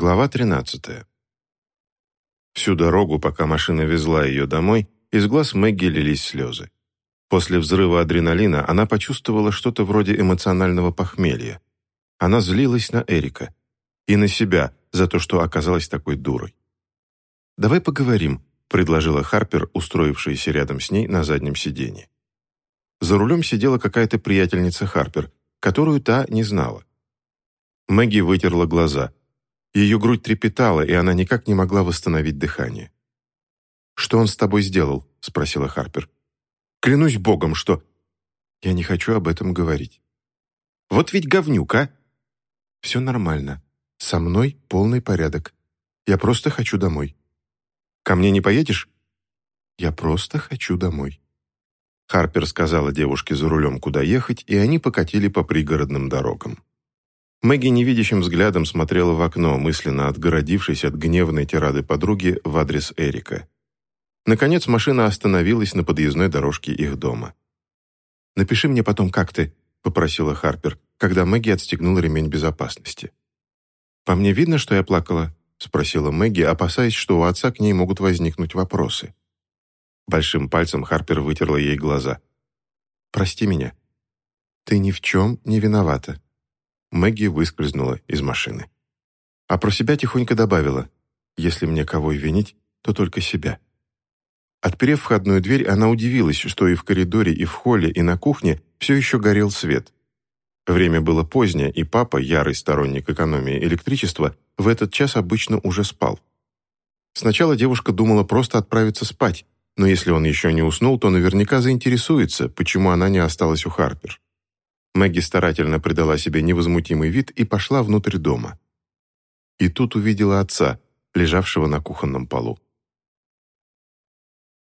Глава 13. Всю дорогу, пока машина везла ее домой, из глаз Мэгги лились слезы. После взрыва адреналина она почувствовала что-то вроде эмоционального похмелья. Она злилась на Эрика и на себя за то, что оказалась такой дурой. «Давай поговорим», — предложила Харпер, устроившаяся рядом с ней на заднем сиденье. За рулем сидела какая-то приятельница Харпер, которую та не знала. Мэгги вытерла глаза — ее грудь трепетала, и она никак не могла восстановить дыхание. «Что он с тобой сделал?» — спросила Харпер. «Клянусь богом, что...» «Я не хочу об этом говорить». «Вот ведь говнюк, а!» «Все нормально. Со мной полный порядок. Я просто хочу домой». «Ко мне не поедешь?» «Я просто хочу домой». Харпер сказала девушке за рулем, куда ехать, и они покатили по пригородным дорогам. Мэгги невидящим взглядом смотрела в окно, мысленно отгородившись от гневной тирады подруги в адрес Эрика. Наконец машина остановилась на подъездной дорожке их дома. «Напиши мне потом, как ты», — попросила Харпер, когда Мэгги отстегнула ремень безопасности. «По мне видно, что я плакала?» — спросила Мэгги, опасаясь, что у отца к ней могут возникнуть вопросы. Большим пальцем Харпер вытерла ей глаза. «Прости меня. Ты ни в чем не виновата», Мэгги выскользнула из машины. А про себя тихонько добавила, «Если мне кого и винить, то только себя». Отперев входную дверь, она удивилась, что и в коридоре, и в холле, и на кухне все еще горел свет. Время было позднее, и папа, ярый сторонник экономии электричества, в этот час обычно уже спал. Сначала девушка думала просто отправиться спать, но если он еще не уснул, то наверняка заинтересуется, почему она не осталась у Харпер. Мэгги старательно придала себе невозмутимый вид и пошла внутрь дома. И тут увидела отца, лежавшего на кухонном полу.